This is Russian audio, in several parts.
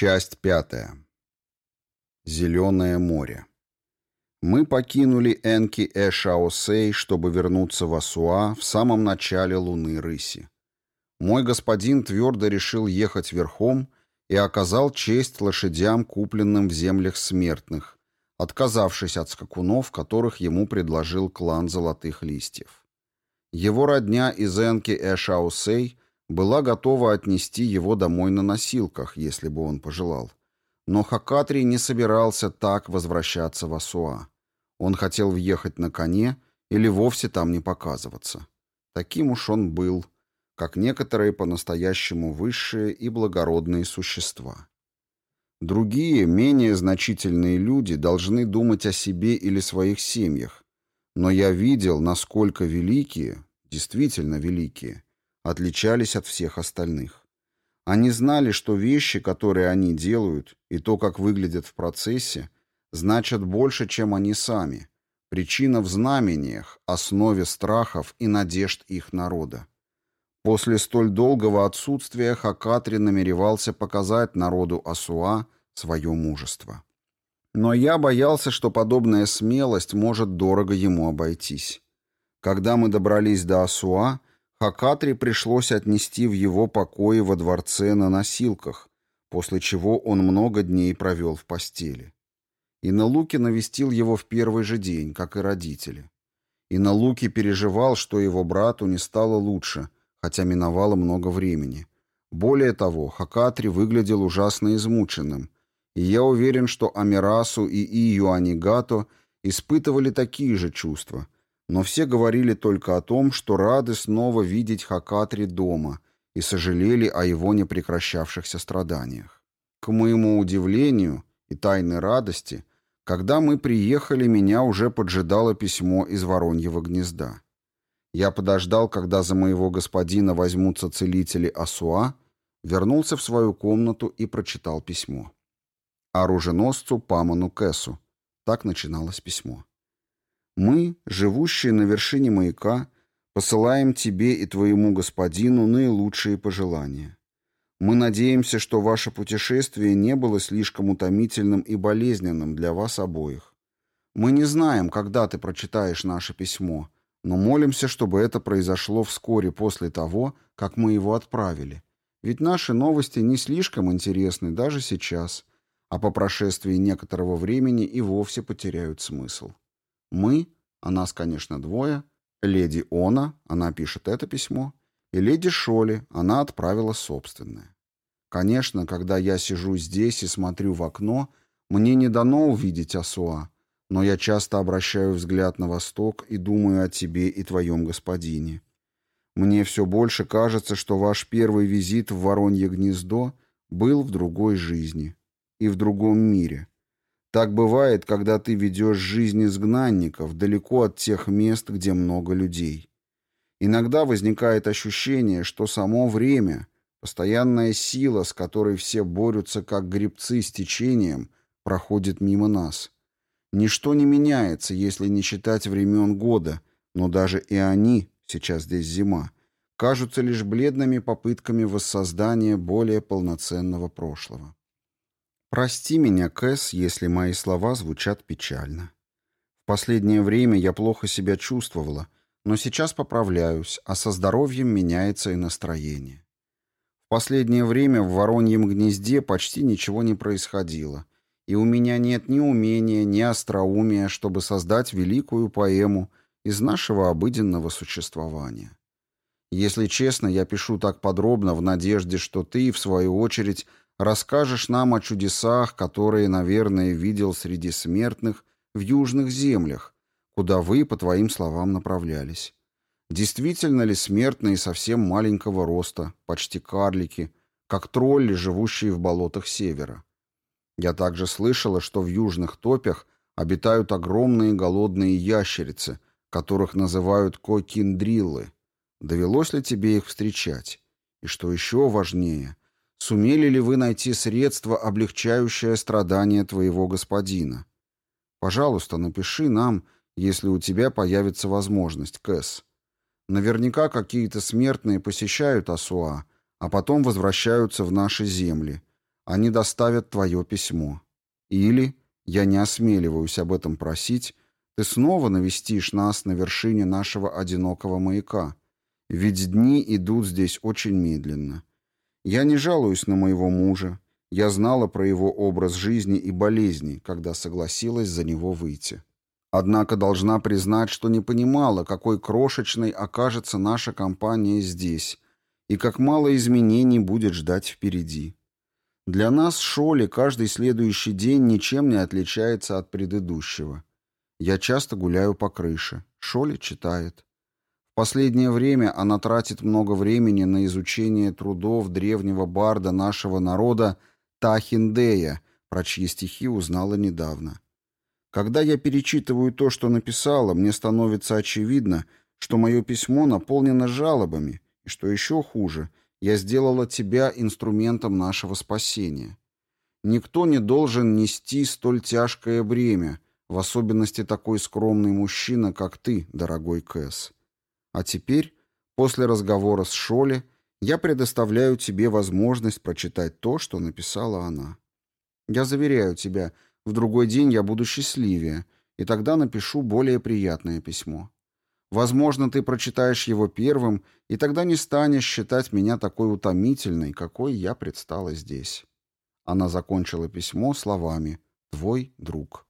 Часть пятая. Зеленое море. Мы покинули Энки Эшаосей, чтобы вернуться в Асуа в самом начале луны рыси. Мой господин твердо решил ехать верхом и оказал честь лошадям, купленным в землях смертных, отказавшись от скакунов, которых ему предложил клан Золотых Листьев. Его родня из Энки Эшаусей была готова отнести его домой на носилках, если бы он пожелал. Но Хакатри не собирался так возвращаться в Асуа. Он хотел въехать на коне или вовсе там не показываться. Таким уж он был, как некоторые по-настоящему высшие и благородные существа. Другие, менее значительные люди должны думать о себе или своих семьях, но я видел, насколько великие, действительно великие, отличались от всех остальных. Они знали, что вещи, которые они делают, и то, как выглядят в процессе, значат больше, чем они сами. Причина в знамениях, основе страхов и надежд их народа. После столь долгого отсутствия Хакатри намеревался показать народу Асуа свое мужество. Но я боялся, что подобная смелость может дорого ему обойтись. Когда мы добрались до Асуа, Хакатри пришлось отнести в его покои во дворце на носилках, после чего он много дней провел в постели. Иналуки навестил его в первый же день, как и родители. Иналуки переживал, что его брату не стало лучше, хотя миновало много времени. Более того, Хакатри выглядел ужасно измученным, и я уверен, что Амирасу и Ию Анигато испытывали такие же чувства – но все говорили только о том, что рады снова видеть Хакатри дома и сожалели о его непрекращавшихся страданиях. К моему удивлению и тайной радости, когда мы приехали, меня уже поджидало письмо из Вороньего гнезда. Я подождал, когда за моего господина возьмутся целители Асуа, вернулся в свою комнату и прочитал письмо. Оруженосцу Паману Кэсу. Так начиналось письмо. Мы, живущие на вершине маяка, посылаем тебе и твоему господину наилучшие пожелания. Мы надеемся, что ваше путешествие не было слишком утомительным и болезненным для вас обоих. Мы не знаем, когда ты прочитаешь наше письмо, но молимся, чтобы это произошло вскоре после того, как мы его отправили. Ведь наши новости не слишком интересны даже сейчас, а по прошествии некоторого времени и вовсе потеряют смысл. Мы, а нас, конечно, двое, леди Она, она пишет это письмо, и леди Шоли, она отправила собственное. Конечно, когда я сижу здесь и смотрю в окно, мне не дано увидеть Асуа, но я часто обращаю взгляд на восток и думаю о тебе и твоем господине. Мне все больше кажется, что ваш первый визит в Воронье гнездо был в другой жизни и в другом мире, так бывает, когда ты ведешь жизнь изгнанников далеко от тех мест, где много людей. Иногда возникает ощущение, что само время, постоянная сила, с которой все борются как гребцы с течением, проходит мимо нас. Ничто не меняется, если не считать времен года, но даже и они, сейчас здесь зима, кажутся лишь бледными попытками воссоздания более полноценного прошлого. Прости меня, Кэс, если мои слова звучат печально. В последнее время я плохо себя чувствовала, но сейчас поправляюсь, а со здоровьем меняется и настроение. В последнее время в Вороньем гнезде почти ничего не происходило, и у меня нет ни умения, ни остроумия, чтобы создать великую поэму из нашего обыденного существования. Если честно, я пишу так подробно в надежде, что ты, в свою очередь, Расскажешь нам о чудесах, которые, наверное, видел среди смертных в южных землях, куда вы, по твоим словам, направлялись. Действительно ли смертные совсем маленького роста, почти карлики, как тролли, живущие в болотах севера? Я также слышала, что в южных топях обитают огромные голодные ящерицы, которых называют кокиндриллы. Довелось ли тебе их встречать? И что еще важнее, Сумели ли вы найти средство, облегчающее страдания твоего господина? Пожалуйста, напиши нам, если у тебя появится возможность, Кэс. Наверняка какие-то смертные посещают Асуа, а потом возвращаются в наши земли. они доставят твое письмо. Или, я не осмеливаюсь об этом просить, ты снова навестишь нас на вершине нашего одинокого маяка, ведь дни идут здесь очень медленно. Я не жалуюсь на моего мужа, я знала про его образ жизни и болезни, когда согласилась за него выйти. Однако должна признать, что не понимала, какой крошечной окажется наша компания здесь и как мало изменений будет ждать впереди. Для нас Шоли каждый следующий день ничем не отличается от предыдущего. Я часто гуляю по крыше. Шоли читает. Последнее время она тратит много времени на изучение трудов древнего барда нашего народа Тахиндея, про чьи стихи узнала недавно. Когда я перечитываю то, что написала, мне становится очевидно, что мое письмо наполнено жалобами, и что еще хуже, я сделала тебя инструментом нашего спасения. Никто не должен нести столь тяжкое бремя, в особенности такой скромный мужчина, как ты, дорогой Кэс. А теперь, после разговора с Шоли, я предоставляю тебе возможность прочитать то, что написала она. Я заверяю тебя, в другой день я буду счастливее, и тогда напишу более приятное письмо. Возможно, ты прочитаешь его первым, и тогда не станешь считать меня такой утомительной, какой я предстала здесь. Она закончила письмо словами «Твой друг».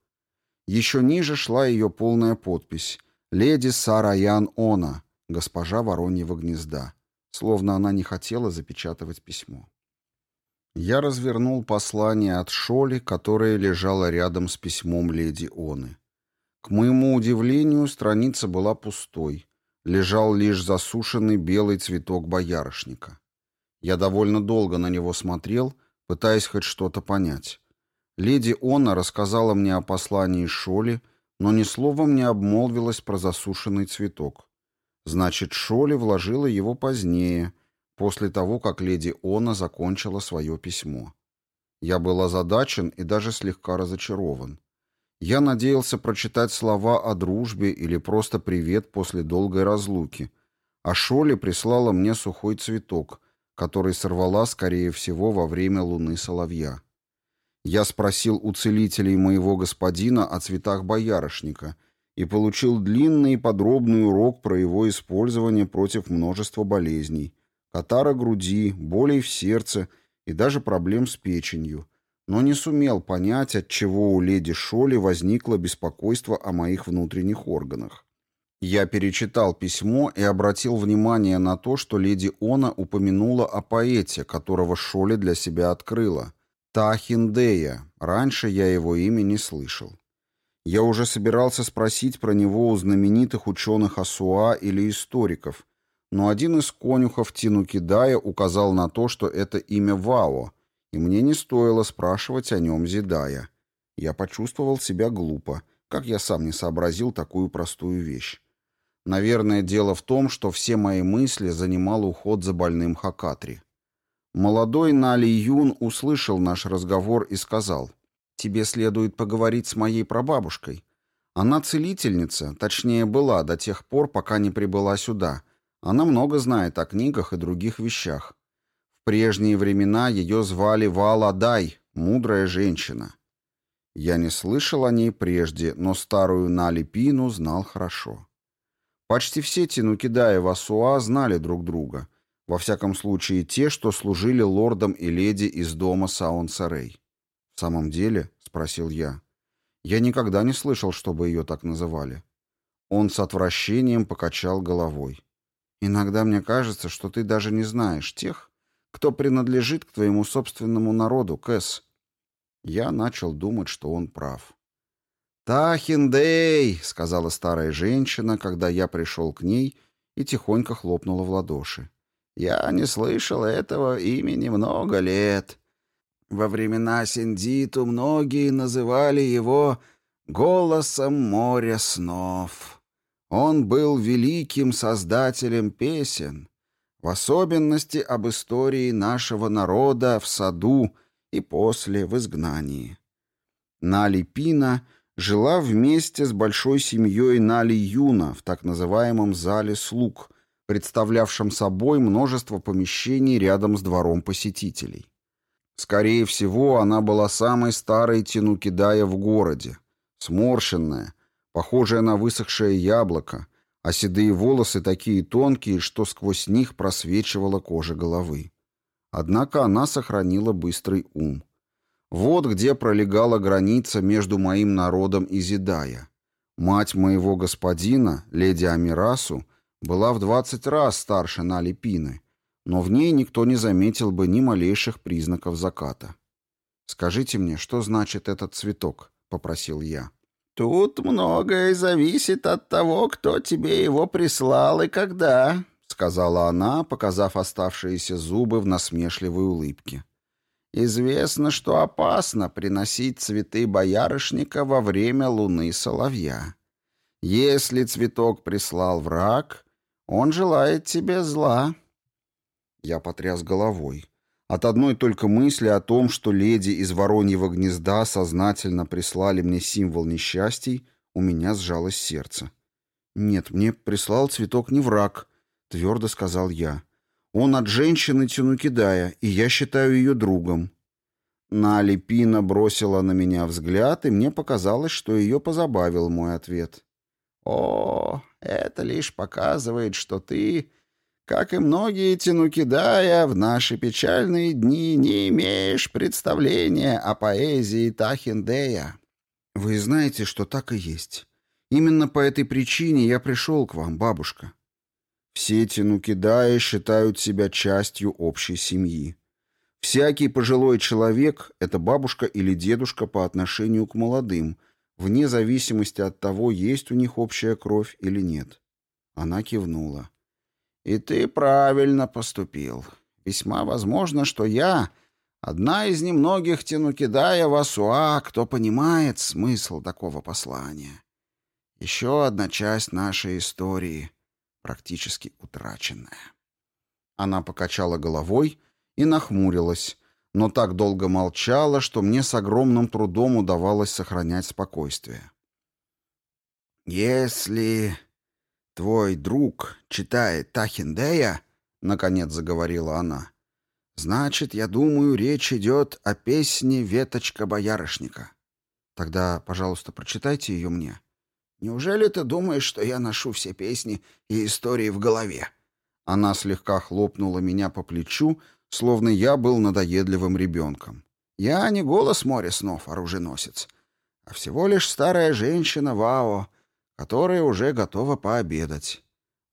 Еще ниже шла ее полная подпись «Леди Сара Ян Она, госпожа Вороньего гнезда» словно она не хотела запечатывать письмо. Я развернул послание от Шоли, которое лежало рядом с письмом леди Оны. К моему удивлению, страница была пустой. Лежал лишь засушенный белый цветок боярышника. Я довольно долго на него смотрел, пытаясь хоть что-то понять. Леди Она рассказала мне о послании Шоли, но ни словом не обмолвилась про засушенный цветок. Значит, Шоли вложила его позднее, после того, как леди Она закончила свое письмо. Я был озадачен и даже слегка разочарован. Я надеялся прочитать слова о дружбе или просто привет после долгой разлуки, а Шоли прислала мне сухой цветок, который сорвала, скорее всего, во время луны соловья. Я спросил у целителей моего господина о цветах боярышника — и получил длинный и подробный урок про его использование против множества болезней, катара груди, болей в сердце и даже проблем с печенью, но не сумел понять, от чего у леди Шоли возникло беспокойство о моих внутренних органах. Я перечитал письмо и обратил внимание на то, что леди Она упомянула о поэте, которого Шоли для себя открыла. Тахиндея. Раньше я его имя не слышал. Я уже собирался спросить про него у знаменитых ученых Асуа или историков, но один из конюхов Тинукидая указал на то, что это имя Вао, и мне не стоило спрашивать о нем Зидая. Я почувствовал себя глупо, как я сам не сообразил такую простую вещь. Наверное, дело в том, что все мои мысли занимал уход за больным Хакатри. Молодой Нали Юн услышал наш разговор и сказал, Тебе следует поговорить с моей прабабушкой. Она целительница, точнее была до тех пор, пока не прибыла сюда. Она много знает о книгах и других вещах. В прежние времена ее звали Валадай, мудрая женщина. Я не слышал о ней прежде, но старую Налипину знал хорошо. Почти все Тинукидаи в Асуа знали друг друга, во всяком случае те, что служили лордам и леди из дома Саун-Сарей. «В самом деле?» — спросил я. «Я никогда не слышал, чтобы ее так называли». Он с отвращением покачал головой. «Иногда мне кажется, что ты даже не знаешь тех, кто принадлежит к твоему собственному народу, Кэс». Я начал думать, что он прав. «Тахиндей!» — сказала старая женщина, когда я пришел к ней и тихонько хлопнула в ладоши. «Я не слышала этого имени много лет. Во времена Синдиту многие называли его «голосом моря снов». Он был великим создателем песен, в особенности об истории нашего народа в саду и после в изгнании. Нали жила вместе с большой семьей Нали Юна в так называемом зале слуг, представлявшем собой множество помещений рядом с двором посетителей. Скорее всего, она была самой старой тянукидая в городе. Сморщенная, похожая на высохшее яблоко, а седые волосы такие тонкие, что сквозь них просвечивала кожа головы. Однако она сохранила быстрый ум. Вот где пролегала граница между моим народом и Зидая. Мать моего господина, леди Амирасу, была в двадцать раз старше Нали Пины, но в ней никто не заметил бы ни малейших признаков заката. «Скажите мне, что значит этот цветок?» — попросил я. «Тут многое зависит от того, кто тебе его прислал и когда», — сказала она, показав оставшиеся зубы в насмешливой улыбке. «Известно, что опасно приносить цветы боярышника во время луны соловья. Если цветок прислал враг, он желает тебе зла». Я потряс головой. От одной только мысли о том, что леди из Вороньего гнезда сознательно прислали мне символ несчастий, у меня сжалось сердце. «Нет, мне прислал цветок не враг», — твердо сказал я. «Он от женщины Тюнукидая, и я считаю ее другом». Налипина бросила на меня взгляд, и мне показалось, что ее позабавил мой ответ. «О, это лишь показывает, что ты как и многие Тинукидая, в наши печальные дни не имеешь представления о поэзии Тахиндея. Вы знаете, что так и есть. Именно по этой причине я пришел к вам, бабушка. Все Тинукидаи считают себя частью общей семьи. Всякий пожилой человек — это бабушка или дедушка по отношению к молодым, вне зависимости от того, есть у них общая кровь или нет. Она кивнула. И ты правильно поступил. Весьма возможно, что я одна из немногих Тинукидая Васуа, кто понимает смысл такого послания. Еще одна часть нашей истории, практически утраченная. Она покачала головой и нахмурилась, но так долго молчала, что мне с огромным трудом удавалось сохранять спокойствие. «Если «Твой друг читает Тахиндея?» — наконец заговорила она. «Значит, я думаю, речь идет о песне «Веточка боярышника». Тогда, пожалуйста, прочитайте ее мне. Неужели ты думаешь, что я ношу все песни и истории в голове?» Она слегка хлопнула меня по плечу, словно я был надоедливым ребенком. «Я не голос моря снов, оруженосец, а всего лишь старая женщина Вао, которая уже готова пообедать.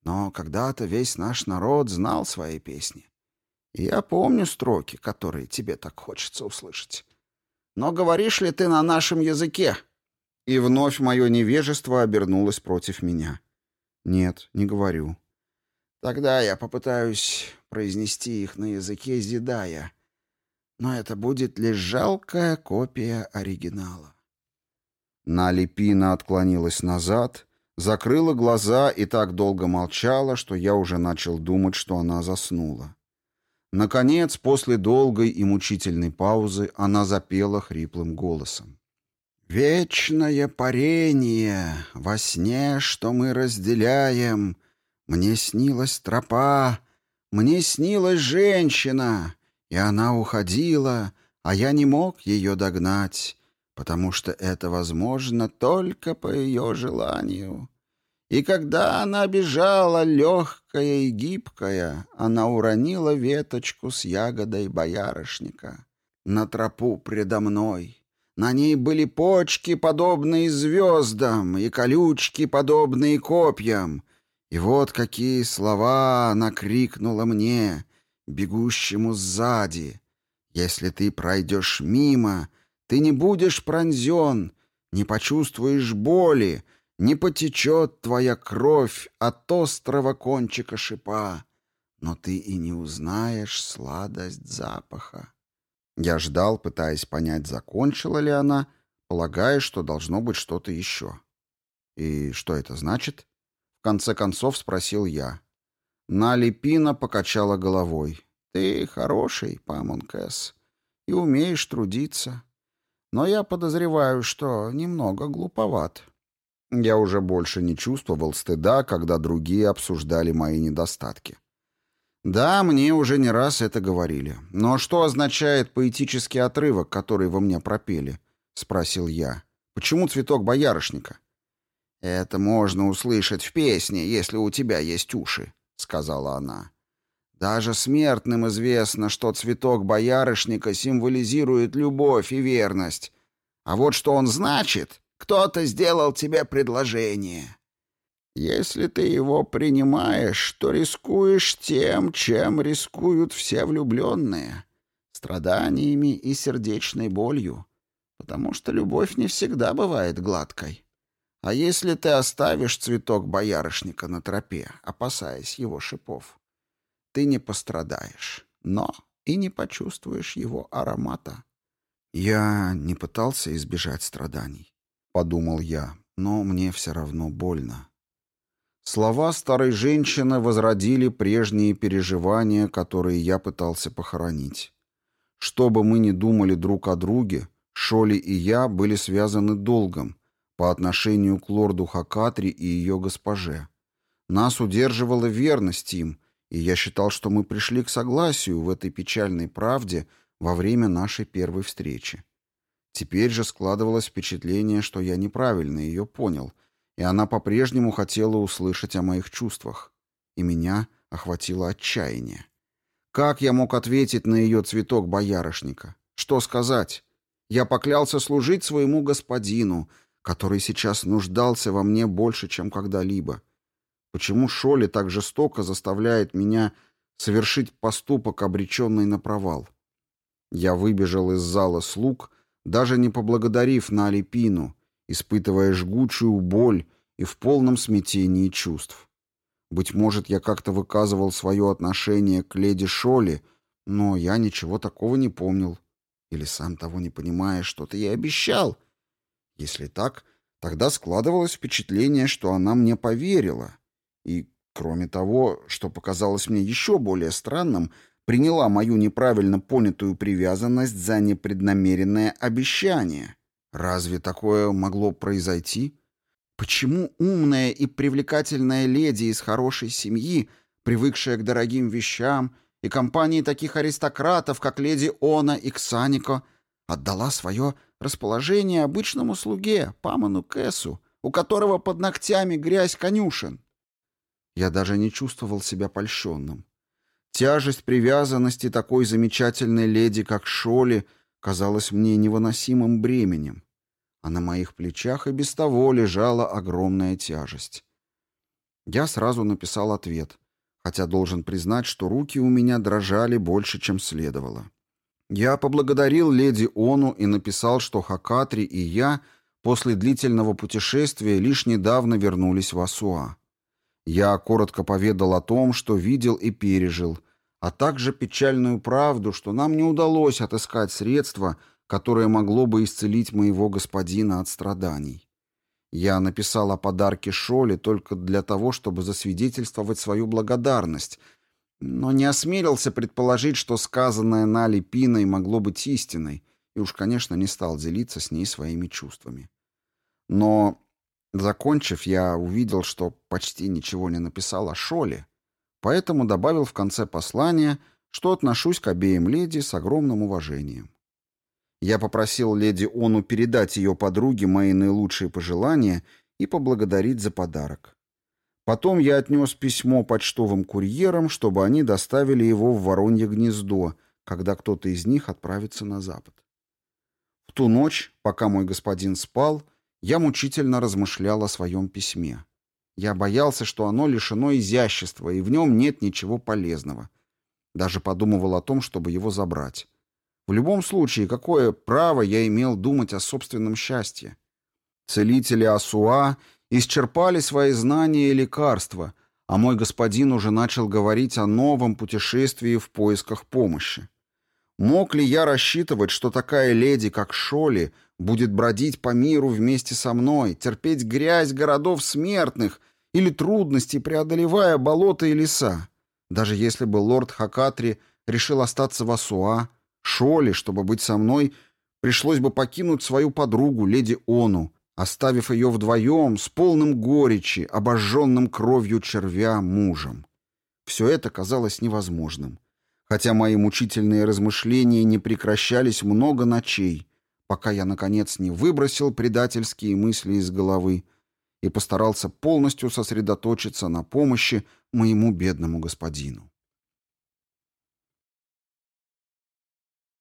Но когда-то весь наш народ знал свои песни. И я помню строки, которые тебе так хочется услышать. Но говоришь ли ты на нашем языке?» И вновь мое невежество обернулось против меня. «Нет, не говорю». «Тогда я попытаюсь произнести их на языке Зидая, но это будет лишь жалкая копия оригинала». Налипина отклонилась назад, закрыла глаза и так долго молчала, что я уже начал думать, что она заснула. Наконец, после долгой и мучительной паузы, она запела хриплым голосом. «Вечное парение, во сне, что мы разделяем, мне снилась тропа, мне снилась женщина, и она уходила, а я не мог ее догнать потому что это возможно только по ее желанию. И когда она бежала, легкая и гибкая, она уронила веточку с ягодой боярышника на тропу предо мной. На ней были почки, подобные звездам, и колючки, подобные копьям. И вот какие слова она крикнула мне, бегущему сзади. «Если ты пройдешь мимо, ты не будешь пронзен, не почувствуешь боли, не потечет твоя кровь от острого кончика шипа, но ты и не узнаешь сладость запаха. Я ждал, пытаясь понять, закончила ли она, полагая, что должно быть что-то еще. «И что это значит?» В конце концов спросил я. Налипина покачала головой. «Ты хороший, Памонкэс, и умеешь трудиться но я подозреваю, что немного глуповат». Я уже больше не чувствовал стыда, когда другие обсуждали мои недостатки. Да, мне уже не раз это говорили. Но что означает поэтический отрывок, который вы мне пропели? Спросил я. Почему цветок боярышника? Это можно услышать в песне, если у тебя есть уши, сказала она. Даже смертным известно, что цветок боярышника символизирует любовь и верность. А вот что он значит, кто-то сделал тебе предложение. Если ты его принимаешь, то рискуешь тем, чем рискуют все влюбленные — страданиями и сердечной болью, потому что любовь не всегда бывает гладкой. А если ты оставишь цветок боярышника на тропе, опасаясь его шипов, ты не пострадаешь, но и не почувствуешь его аромата. Я не пытался избежать страданий, подумал я, но мне все равно больно. Слова старой женщины возродили прежние переживания, которые я пытался похоронить. Что бы мы ни думали друг о друге, Шоли и я были связаны долгом по отношению к лорду Хакатри и ее госпоже. Нас удерживала верность им, и я считал, что мы пришли к согласию в этой печальной правде во время нашей первой встречи. Теперь же складывалось впечатление, что я неправильно ее понял — и она по-прежнему хотела услышать о моих чувствах. И меня охватило отчаяние. Как я мог ответить на ее цветок боярышника? Что сказать? Я поклялся служить своему господину, который сейчас нуждался во мне больше, чем когда-либо. Почему Шоли так жестоко заставляет меня совершить поступок, обреченный на провал? Я выбежал из зала слуг, даже не поблагодарив на Алипину, испытывая жгучую боль и в полном смятении чувств. Быть может, я как-то выказывал свое отношение к леди Шоли, но я ничего такого не помнил. Или сам того не понимая, что-то я обещал. Если так, тогда складывалось впечатление, что она мне поверила. И, кроме того, что показалось мне еще более странным, приняла мою неправильно понятую привязанность за непреднамеренное обещание. Разве такое могло произойти? Почему умная и привлекательная леди из хорошей семьи, привыкшая к дорогим вещам, и компании таких аристократов, как леди Она и Ксанико, отдала свое расположение обычному слуге, Паману Кэсу, у которого под ногтями грязь конюшен? Я даже не чувствовал себя польщенным. Тяжесть привязанности такой замечательной леди, как Шоли, казалась мне невыносимым бременем а на моих плечах и без того лежала огромная тяжесть. Я сразу написал ответ, хотя должен признать, что руки у меня дрожали больше, чем следовало. Я поблагодарил леди Ону и написал, что Хакатри и я после длительного путешествия лишь недавно вернулись в Асуа. Я коротко поведал о том, что видел и пережил, а также печальную правду, что нам не удалось отыскать средства, которое могло бы исцелить моего господина от страданий. Я написал о подарке Шоле только для того, чтобы засвидетельствовать свою благодарность, но не осмелился предположить, что сказанное Нали Пиной могло быть истиной, и уж, конечно, не стал делиться с ней своими чувствами. Но, закончив, я увидел, что почти ничего не написал о Шоле, поэтому добавил в конце послания, что отношусь к обеим леди с огромным уважением. Я попросил леди Ону передать ее подруге мои наилучшие пожелания и поблагодарить за подарок. Потом я отнес письмо почтовым курьерам, чтобы они доставили его в Воронье гнездо, когда кто-то из них отправится на запад. В ту ночь, пока мой господин спал, я мучительно размышлял о своем письме. Я боялся, что оно лишено изящества, и в нем нет ничего полезного. Даже подумывал о том, чтобы его забрать. В любом случае, какое право я имел думать о собственном счастье? Целители Асуа исчерпали свои знания и лекарства, а мой господин уже начал говорить о новом путешествии в поисках помощи. Мог ли я рассчитывать, что такая леди, как Шоли, будет бродить по миру вместе со мной, терпеть грязь городов смертных или трудности, преодолевая болота и леса? Даже если бы лорд Хакатри решил остаться в Асуа, Шоли, чтобы быть со мной, пришлось бы покинуть свою подругу, леди Ону, оставив ее вдвоем с полным горечи, обожженным кровью червя мужем. Все это казалось невозможным. Хотя мои мучительные размышления не прекращались много ночей, пока я, наконец, не выбросил предательские мысли из головы и постарался полностью сосредоточиться на помощи моему бедному господину.